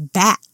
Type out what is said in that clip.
bat